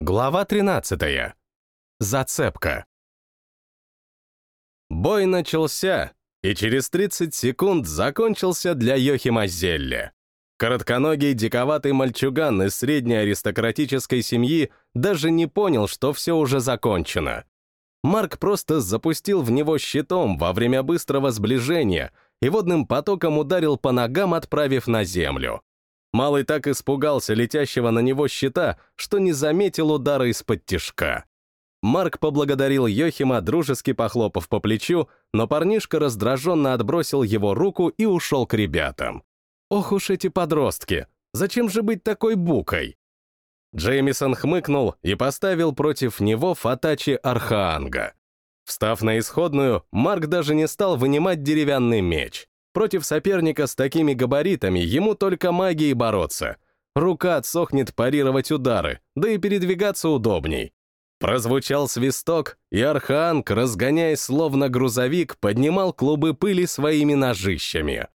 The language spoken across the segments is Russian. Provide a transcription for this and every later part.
Глава 13. Зацепка. Бой начался, и через 30 секунд закончился для Йохима Зелле. Коротконогий диковатый мальчуган из средней аристократической семьи даже не понял, что все уже закончено. Марк просто запустил в него щитом во время быстрого сближения и водным потоком ударил по ногам, отправив на землю. Малый так испугался летящего на него щита, что не заметил удара из-под тишка. Марк поблагодарил Йохима, дружески похлопав по плечу, но парнишка раздраженно отбросил его руку и ушел к ребятам. Ох уж эти подростки! Зачем же быть такой букой? Джеймисон хмыкнул и поставил против него Фатачи Архаанга. Встав на исходную, Марк даже не стал вынимать деревянный меч. Против соперника с такими габаритами ему только магией бороться. Рука отсохнет парировать удары, да и передвигаться удобней. Прозвучал свисток, и Архаанг, разгоняясь словно грузовик, поднимал клубы пыли своими ножищами.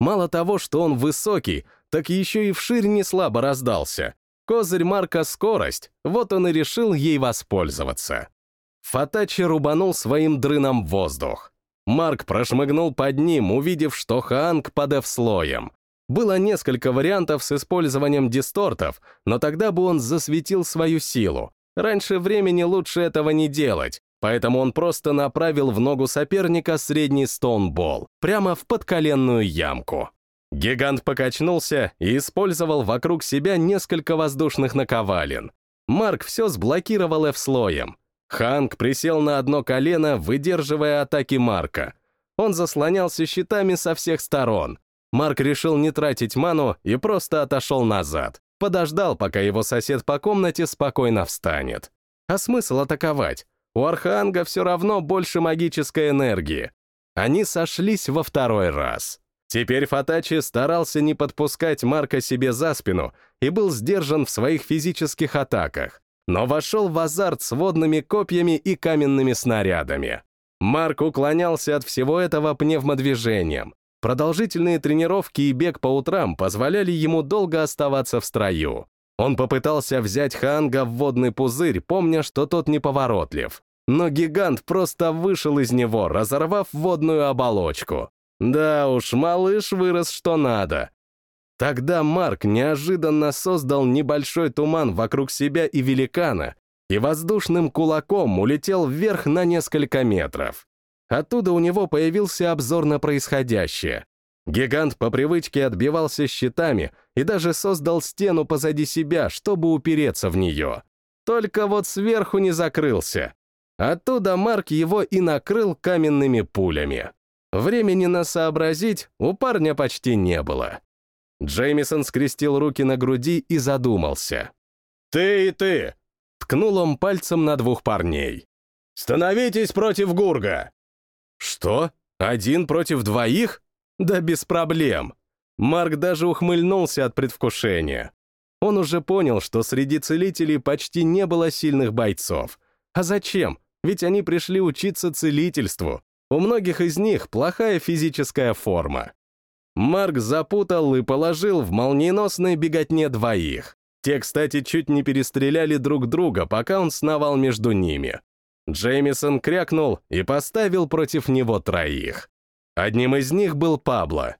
Мало того, что он высокий, так еще и вширь не слабо раздался. Козырь Марка — скорость, вот он и решил ей воспользоваться. Фатачи рубанул своим дрыном воздух. Марк прошмыгнул под ним, увидев, что Хаанг под F-слоем. Было несколько вариантов с использованием дистортов, но тогда бы он засветил свою силу. Раньше времени лучше этого не делать, поэтому он просто направил в ногу соперника средний стоунбол, прямо в подколенную ямку. Гигант покачнулся и использовал вокруг себя несколько воздушных наковален. Марк все сблокировал F-слоем. Ханк присел на одно колено, выдерживая атаки Марка. Он заслонялся щитами со всех сторон. Марк решил не тратить ману и просто отошел назад. Подождал, пока его сосед по комнате спокойно встанет. А смысл атаковать? У Арханга все равно больше магической энергии. Они сошлись во второй раз. Теперь Фатачи старался не подпускать Марка себе за спину и был сдержан в своих физических атаках, но вошел в азарт с водными копьями и каменными снарядами. Марк уклонялся от всего этого пневмодвижением. Продолжительные тренировки и бег по утрам позволяли ему долго оставаться в строю. Он попытался взять Ханга в водный пузырь, помня, что тот неповоротлив но гигант просто вышел из него, разорвав водную оболочку. Да уж, малыш вырос что надо. Тогда Марк неожиданно создал небольшой туман вокруг себя и великана и воздушным кулаком улетел вверх на несколько метров. Оттуда у него появился обзор на происходящее. Гигант по привычке отбивался щитами и даже создал стену позади себя, чтобы упереться в нее. Только вот сверху не закрылся. Оттуда Марк его и накрыл каменными пулями. Времени на сообразить у парня почти не было. Джеймисон скрестил руки на груди и задумался. «Ты и ты!» — ткнул он пальцем на двух парней. «Становитесь против Гурга!» «Что? Один против двоих? Да без проблем!» Марк даже ухмыльнулся от предвкушения. Он уже понял, что среди целителей почти не было сильных бойцов. А зачем? ведь они пришли учиться целительству. У многих из них плохая физическая форма. Марк запутал и положил в молниеносной беготне двоих. Те, кстати, чуть не перестреляли друг друга, пока он сновал между ними. Джеймисон крякнул и поставил против него троих. Одним из них был Пабло.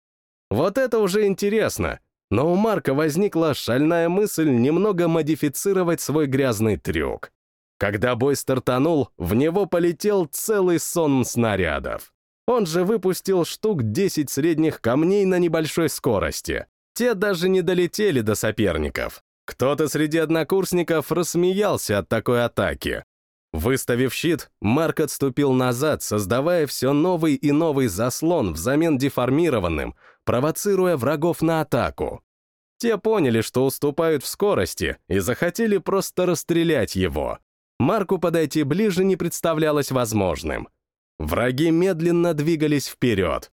Вот это уже интересно, но у Марка возникла шальная мысль немного модифицировать свой грязный трюк. Когда бой стартанул, в него полетел целый сон снарядов. Он же выпустил штук 10 средних камней на небольшой скорости. Те даже не долетели до соперников. Кто-то среди однокурсников рассмеялся от такой атаки. Выставив щит, Марк отступил назад, создавая все новый и новый заслон взамен деформированным, провоцируя врагов на атаку. Те поняли, что уступают в скорости, и захотели просто расстрелять его. Марку подойти ближе не представлялось возможным. Враги медленно двигались вперед.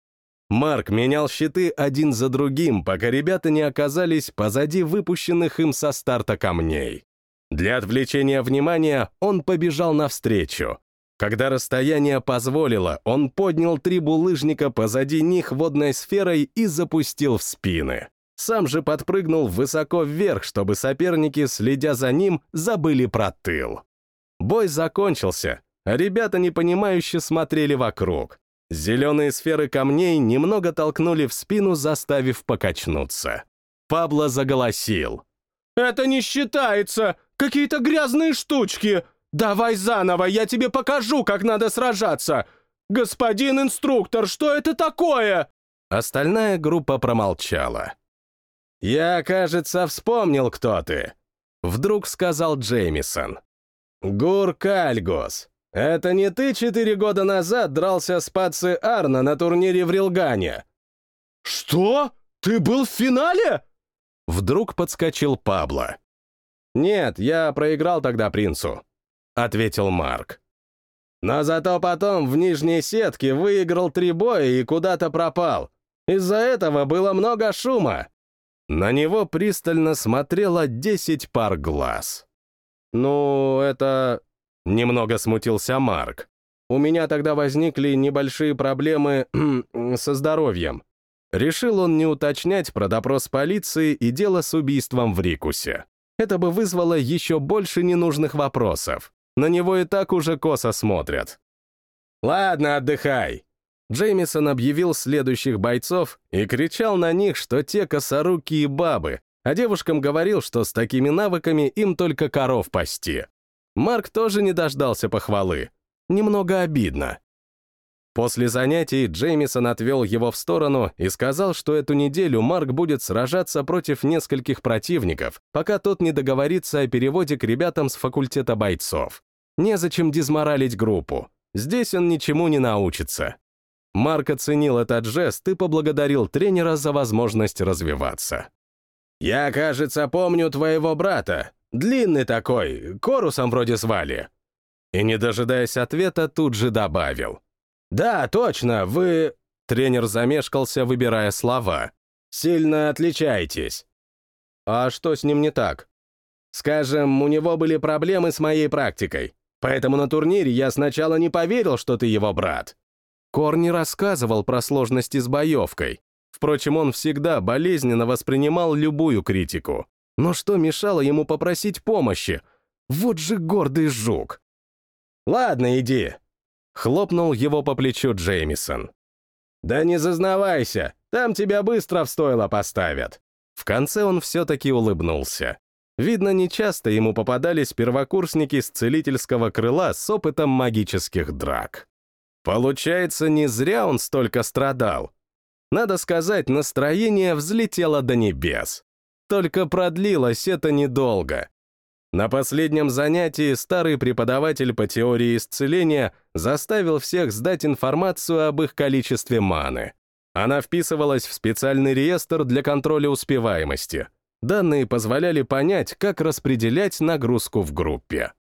Марк менял щиты один за другим, пока ребята не оказались позади выпущенных им со старта камней. Для отвлечения внимания он побежал навстречу. Когда расстояние позволило, он поднял три булыжника позади них водной сферой и запустил в спины. Сам же подпрыгнул высоко вверх, чтобы соперники, следя за ним, забыли про тыл. Бой закончился, а ребята непонимающе смотрели вокруг. Зеленые сферы камней немного толкнули в спину, заставив покачнуться. Пабло заголосил. «Это не считается! Какие-то грязные штучки! Давай заново, я тебе покажу, как надо сражаться! Господин инструктор, что это такое?» Остальная группа промолчала. «Я, кажется, вспомнил, кто ты», — вдруг сказал Джеймисон. «Гур Кальгос. Это не ты четыре года назад дрался с Паци Арна на турнире в Рилгане?» «Что? Ты был в финале?» Вдруг подскочил Пабло. «Нет, я проиграл тогда принцу», — ответил Марк. «Но зато потом в нижней сетке выиграл три боя и куда-то пропал. Из-за этого было много шума». На него пристально смотрело десять пар глаз. «Ну, это...» — немного смутился Марк. «У меня тогда возникли небольшие проблемы со здоровьем. Решил он не уточнять про допрос полиции и дело с убийством в Рикусе. Это бы вызвало еще больше ненужных вопросов. На него и так уже косо смотрят. «Ладно, отдыхай!» Джеймисон объявил следующих бойцов и кричал на них, что те косорукие бабы, а девушкам говорил, что с такими навыками им только коров пасти. Марк тоже не дождался похвалы. Немного обидно. После занятий Джеймисон отвел его в сторону и сказал, что эту неделю Марк будет сражаться против нескольких противников, пока тот не договорится о переводе к ребятам с факультета бойцов. Незачем дизморалить группу. Здесь он ничему не научится. Марк оценил этот жест и поблагодарил тренера за возможность развиваться. «Я, кажется, помню твоего брата. Длинный такой, корусом вроде звали». И, не дожидаясь ответа, тут же добавил. «Да, точно, вы...» Тренер замешкался, выбирая слова. «Сильно отличаетесь». «А что с ним не так?» «Скажем, у него были проблемы с моей практикой, поэтому на турнире я сначала не поверил, что ты его брат». Кор не рассказывал про сложности с боевкой. Впрочем, он всегда болезненно воспринимал любую критику. Но что мешало ему попросить помощи? Вот же гордый жук. «Ладно, иди, Хлопнул его по плечу Джеймисон. «Да не зазнавайся, там тебя быстро в стойло поставят». В конце он все-таки улыбнулся. Видно, нечасто ему попадались первокурсники с целительского крыла с опытом магических драк. Получается, не зря он столько страдал. Надо сказать, настроение взлетело до небес. Только продлилось это недолго. На последнем занятии старый преподаватель по теории исцеления заставил всех сдать информацию об их количестве маны. Она вписывалась в специальный реестр для контроля успеваемости. Данные позволяли понять, как распределять нагрузку в группе.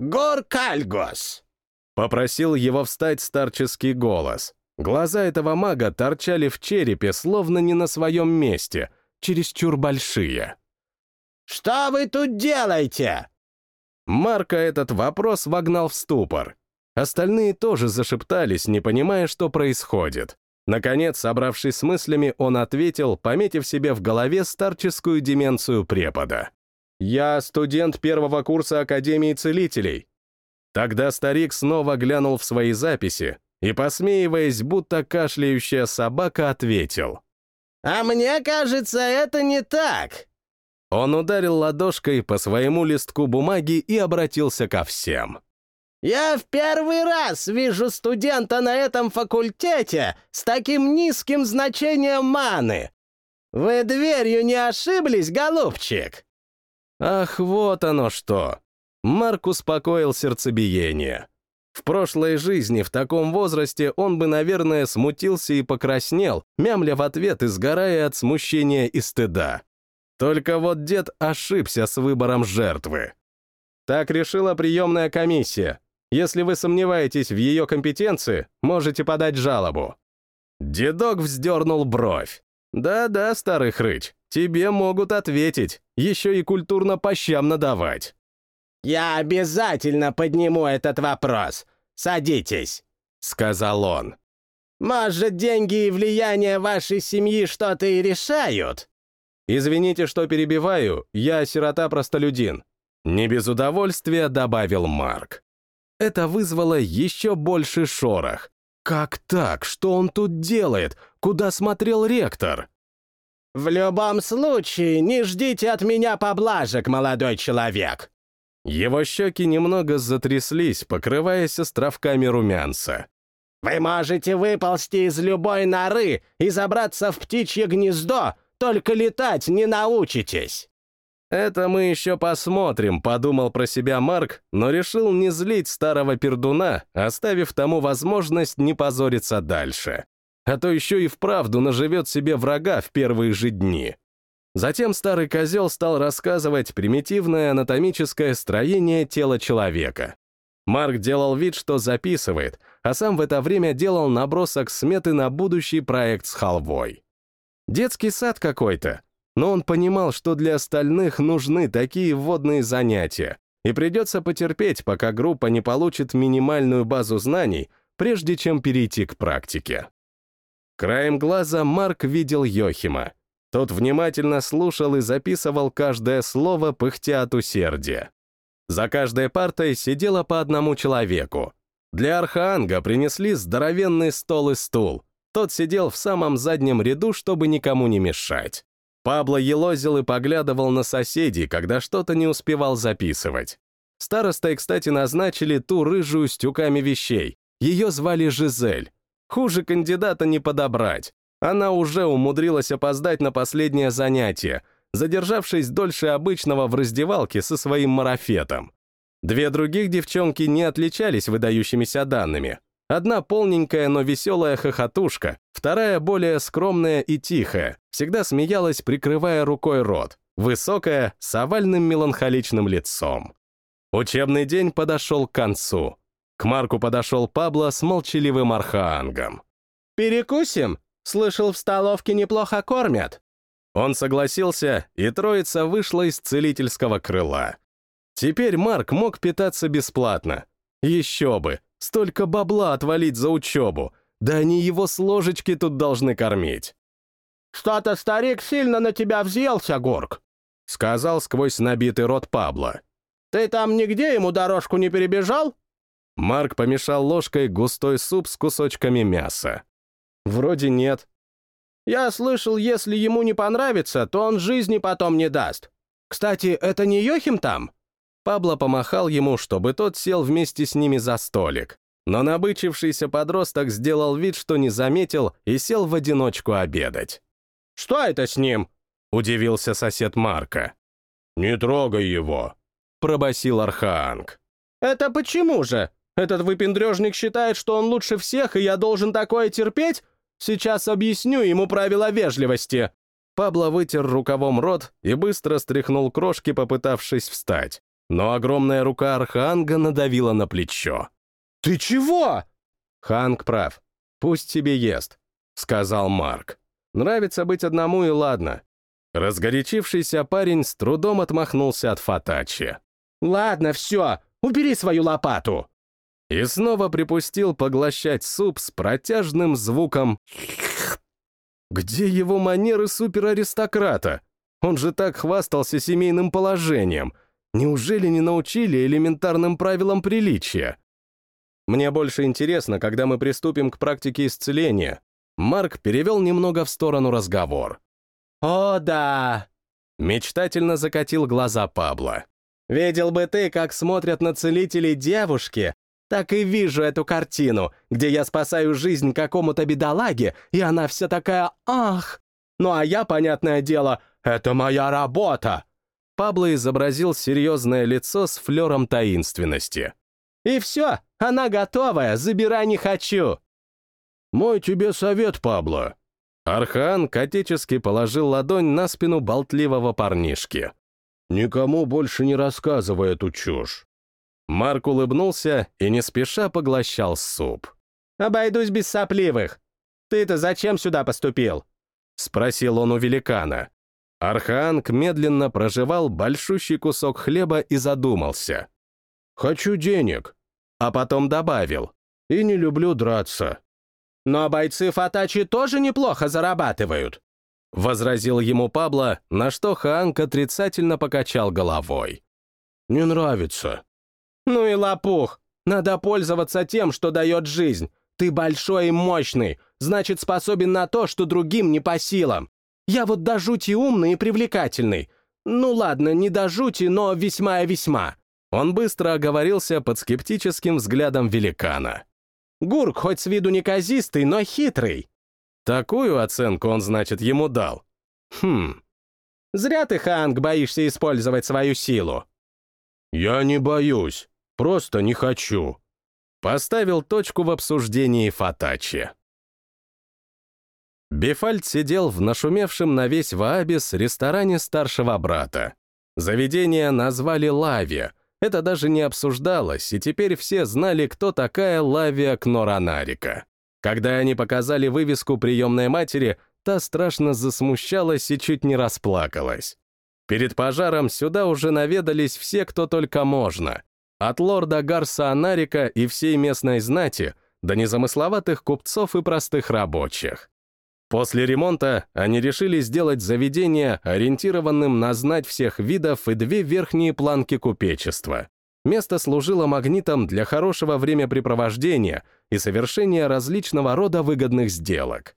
«Гор Кальгос!» — попросил его встать старческий голос. Глаза этого мага торчали в черепе, словно не на своем месте, чересчур большие. «Что вы тут делаете?» Марка этот вопрос вогнал в ступор. Остальные тоже зашептались, не понимая, что происходит. Наконец, собравшись с мыслями, он ответил, пометив себе в голове старческую деменцию препода. «Я студент первого курса Академии Целителей». Тогда старик снова глянул в свои записи и, посмеиваясь, будто кашляющая собака, ответил. «А мне кажется, это не так. Он ударил ладошкой по своему листку бумаги и обратился ко всем. «Я в первый раз вижу студента на этом факультете с таким низким значением маны. Вы дверью не ошиблись, голубчик?» Ах, вот оно что! Марк успокоил сердцебиение. В прошлой жизни в таком возрасте он бы, наверное, смутился и покраснел, мямля в ответ и сгорая от смущения и стыда. Только вот дед ошибся с выбором жертвы. Так решила приемная комиссия. Если вы сомневаетесь в ее компетенции, можете подать жалобу. Дедок вздернул бровь. Да-да, старый хрыч, тебе могут ответить, еще и культурно по щам надавать. «Я обязательно подниму этот вопрос. Садитесь», — сказал он. «Может, деньги и влияние вашей семьи что-то и решают?» Извините, что перебиваю, я сирота-простолюдин. Не без удовольствия добавил Марк. Это вызвало еще больше шорох. Как так? Что он тут делает? Куда смотрел ректор? «В любом случае, не ждите от меня поблажек, молодой человек!» Его щеки немного затряслись, покрываясь островками румянца. «Вы можете выползти из любой норы и забраться в птичье гнездо, только летать не научитесь!» «Это мы еще посмотрим», — подумал про себя Марк, но решил не злить старого пердуна, оставив тому возможность не позориться дальше. А то еще и вправду наживет себе врага в первые же дни. Затем старый козел стал рассказывать примитивное анатомическое строение тела человека. Марк делал вид, что записывает, а сам в это время делал набросок сметы на будущий проект с халвой. Детский сад какой-то, но он понимал, что для остальных нужны такие вводные занятия, и придется потерпеть, пока группа не получит минимальную базу знаний, прежде чем перейти к практике. Краем глаза Марк видел Йохима. Тот внимательно слушал и записывал каждое слово, пыхтя от усердия. За каждой партой сидело по одному человеку. Для Архаанга принесли здоровенный стол и стул. Тот сидел в самом заднем ряду, чтобы никому не мешать. Пабло елозил и поглядывал на соседей, когда что-то не успевал записывать. Старостой, кстати, назначили ту рыжую с тюками вещей. Ее звали Жизель. Хуже кандидата не подобрать. Она уже умудрилась опоздать на последнее занятие, задержавшись дольше обычного в раздевалке со своим марафетом. Две других девчонки не отличались выдающимися данными. Одна полненькая, но веселая хохотушка, вторая более скромная и тихая, всегда смеялась, прикрывая рукой рот, высокая, с овальным меланхоличным лицом. Учебный день подошел к концу. К Марку подошел Пабло с молчаливым архаангом. «Перекусим? Слышал, в столовке неплохо кормят». Он согласился, и троица вышла из целительского крыла. Теперь Марк мог питаться бесплатно. Еще бы, Столько бабла отвалить за учебу. Да они его с ложечки тут должны кормить. «Что-то старик сильно на тебя взъелся, Горг», — сказал сквозь набитый рот Пабло. «Ты там нигде ему дорожку не перебежал?» Марк помешал ложкой густой суп с кусочками мяса. «Вроде нет». «Я слышал, если ему не понравится, то он жизни потом не даст. Кстати, это не Йохим там?» Пабло помахал ему, чтобы тот сел вместе с ними за столик. Но набычившийся подросток сделал вид, что не заметил, и сел в одиночку обедать. «Что это с ним?» — удивился сосед Марка. «Не трогай его», — пробасил Архаанг. «Это почему же? Этот выпендрежник считает, что он лучше всех, и я должен такое терпеть? Сейчас объясню ему правила вежливости». Пабло вытер рукавом рот и быстро стряхнул крошки, попытавшись встать но огромная рука Арханга надавила на плечо. «Ты чего?» «Ханг прав. Пусть себе ест», — сказал Марк. «Нравится быть одному и ладно». Разгорячившийся парень с трудом отмахнулся от Фатачи. «Ладно, все, убери свою лопату!» И снова припустил поглощать суп с протяжным звуком «Где его манеры супераристократа? Он же так хвастался семейным положением — Неужели не научили элементарным правилам приличия? Мне больше интересно, когда мы приступим к практике исцеления. Марк перевел немного в сторону разговор. «О, да!» Мечтательно закатил глаза Пабло. «Видел бы ты, как смотрят на целителей девушки, так и вижу эту картину, где я спасаю жизнь какому-то бедолаге, и она вся такая «ах!» Ну а я, понятное дело, это моя работа. Пабло изобразил серьезное лицо с флером таинственности. «И все, она готовая, забирай не хочу!» «Мой тебе совет, Пабло!» Архан отечески положил ладонь на спину болтливого парнишки. «Никому больше не рассказывай эту чушь!» Марк улыбнулся и не спеша поглощал суп. «Обойдусь без сопливых. Ты-то зачем сюда поступил?» — спросил он у великана. Архаанг медленно прожевал большущий кусок хлеба и задумался. «Хочу денег», а потом добавил. «И не люблю драться». «Но бойцы Фатачи тоже неплохо зарабатывают». возразил ему Пабло, на что Хаанг отрицательно покачал головой. «Не нравится». «Ну и лопух! Надо пользоваться тем, что дает жизнь. Ты большой и мощный, значит, способен на то, что другим не по силам. Я вот до жути умный и привлекательный. Ну ладно, не до жути, но весьма и весьма». Он быстро оговорился под скептическим взглядом великана. «Гурк хоть с виду неказистый, но хитрый». Такую оценку он, значит, ему дал. Хм. Зря ты, Ханг, боишься использовать свою силу. Я не боюсь, просто не хочу. Поставил точку в обсуждении Фатачи. Бефальд сидел в нашумевшем на весь Ваабис ресторане старшего брата. Заведение назвали Лави. Это даже не обсуждалось, и теперь все знали, кто такая Лавия Кноранарика. Когда они показали вывеску приемной матери, та страшно засмущалась и чуть не расплакалась. Перед пожаром сюда уже наведались все, кто только можно. От лорда Гарса Анарика и всей местной знати до незамысловатых купцов и простых рабочих. После ремонта они решили сделать заведение ориентированным на знать всех видов и две верхние планки купечества. Место служило магнитом для хорошего времяпрепровождения и совершения различного рода выгодных сделок.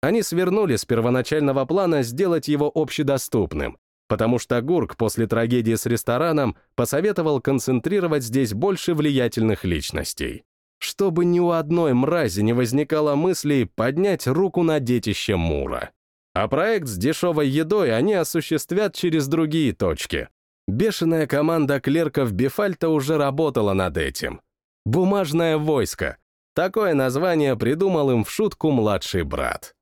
Они свернули с первоначального плана сделать его общедоступным, потому что Гурк после трагедии с рестораном посоветовал концентрировать здесь больше влиятельных личностей. Чтобы ни у одной мрази не возникало мыслей поднять руку на детище Мура. А проект с дешевой едой они осуществят через другие точки, Бешеная команда клерков Бефальта уже работала над этим. «Бумажное войско». Такое название придумал им в шутку младший брат.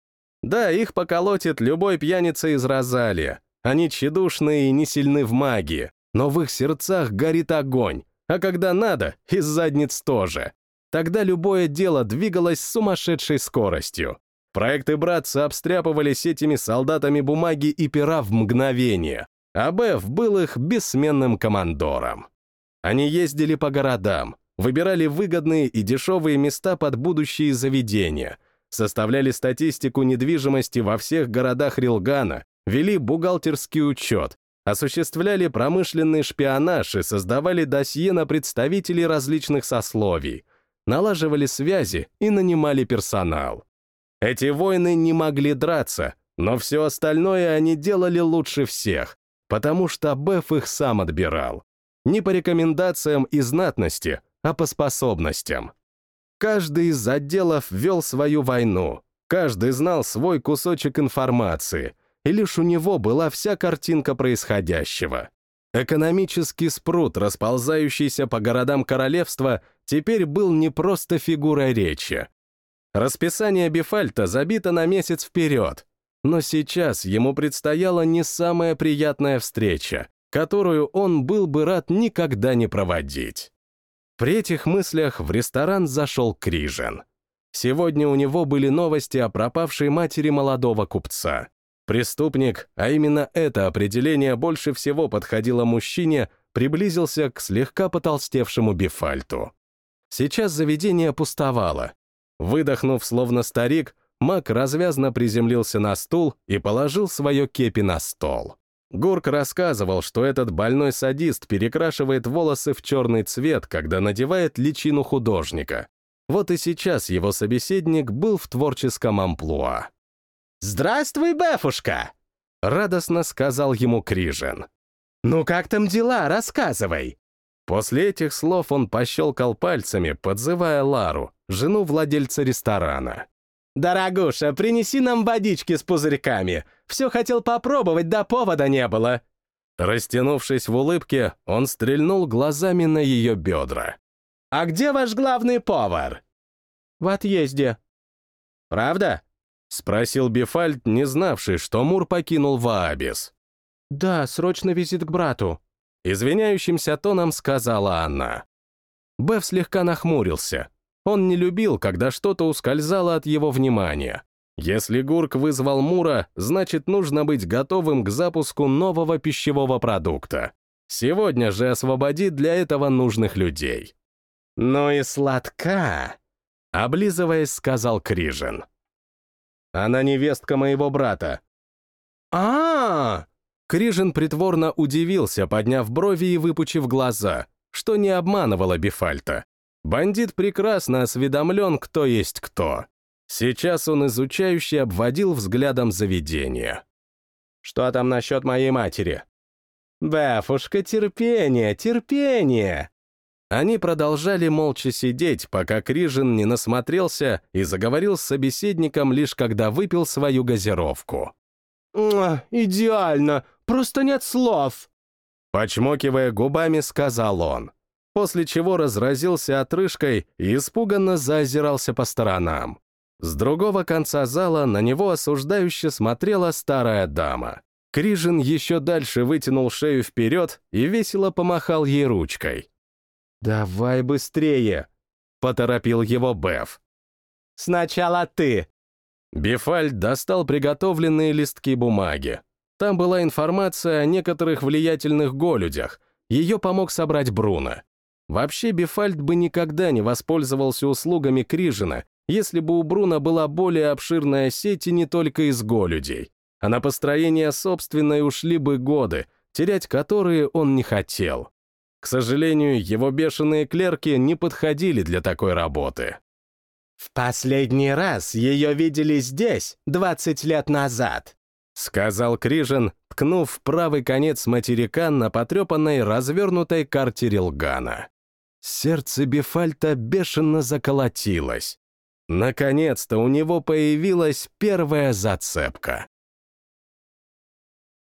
Да, их поколотит любой пьяница из Розалия. Они тщедушные и не сильны в магии, но в их сердцах горит огонь, а когда надо, из задниц тоже. Тогда любое дело двигалось с сумасшедшей скоростью. Проекты братца обстряпывались этими солдатами бумаги и пера в мгновение, а Беф был их бессменным командором. Они ездили по городам, выбирали выгодные и дешевые места под будущие заведения, составляли статистику недвижимости во всех городах Рилгана, вели бухгалтерский учет, осуществляли промышленный шпионаж и создавали досье на представителей различных сословий, налаживали связи и нанимали персонал. Эти воины не могли драться, но все остальное они делали лучше всех, потому что Беф их сам отбирал. Не по рекомендациям и знатности, а по способностям. Каждый из отделов вел свою войну, каждый знал свой кусочек информации, и лишь у него была вся картинка происходящего. Экономический спрут, расползающийся по городам королевства, теперь был не просто фигурой речи. Расписание Бифальта забито на месяц вперед, но сейчас ему предстояла не самая приятная встреча, которую он был бы рад никогда не проводить. При этих мыслях в ресторан зашел Крижен. Сегодня у него были новости о пропавшей матери молодого купца. Преступник, а именно это определение больше всего подходило мужчине, приблизился к слегка потолстевшему Бифальту. Сейчас заведение пустовало. Выдохнув, словно старик, Мак развязно приземлился на стул и положил свое кепи на стол. Гурк рассказывал, что этот больной садист перекрашивает волосы в черный цвет, когда надевает личину художника. Вот и сейчас его собеседник был в творческом амплуа. «Здравствуй, Бефушка!» — радостно сказал ему Крижен. «Ну как там дела? Рассказывай!» После этих слов он пощелкал пальцами, подзывая Лару, жену владельца ресторана. «Дорогуша, принеси нам водички с пузырьками. Все хотел попробовать, да повода не было». Растянувшись в улыбке, он стрельнул глазами на ее бедра. «А где ваш главный повар?» «В отъезде». «Правда?» — спросил Бифальд, не знавший, что Мур покинул Ваабис. «Да, срочный визит к брату», — извиняющимся тоном сказала она. Беф слегка нахмурился. Он не любил, когда что-то ускользало от его внимания. Если Гурк вызвал Мура, значит, нужно быть готовым к запуску нового пищевого продукта. Сегодня же освободит для этого нужных людей. «Ну и сладка!» — облизываясь, сказал Крижин. «Она невестка моего брата». а, -а, -а Крижин притворно удивился, подняв брови и выпучив глаза, что не обманывало Бифальта. Бандит прекрасно осведомлен, кто есть кто. Сейчас он изучающе обводил взглядом заведение. «Что там насчет моей матери?» «Бефушка, терпение, терпение!» Они продолжали молча сидеть, пока Крижин не насмотрелся и заговорил с собеседником лишь когда выпил свою газировку. «Идеально! Просто нет слов!» Почмокивая губами, сказал он, после чего разразился отрыжкой и испуганно заозирался по сторонам. С другого конца зала на него осуждающе смотрела старая дама. Крижин еще дальше вытянул шею вперед и весело помахал ей ручкой. «Давай быстрее!» — поторопил его Беф. «Сначала ты!» Бефальд достал приготовленные листки бумаги. Там была информация о некоторых влиятельных голюдях. Ее помог собрать Бруно. Вообще, Бефальд бы никогда не воспользовался услугами Крижина, если бы у Бруна была более обширная сеть и не только из голюдей. А на построение собственной ушли бы годы, терять которые он не хотел. К сожалению, его бешеные клерки не подходили для такой работы. «В последний раз ее видели здесь, 20 лет назад», — сказал Крижин, ткнув в правый конец материка на потрепанной развернутой карте Рилгана. Сердце Бефальта бешено заколотилось. Наконец-то у него появилась первая зацепка.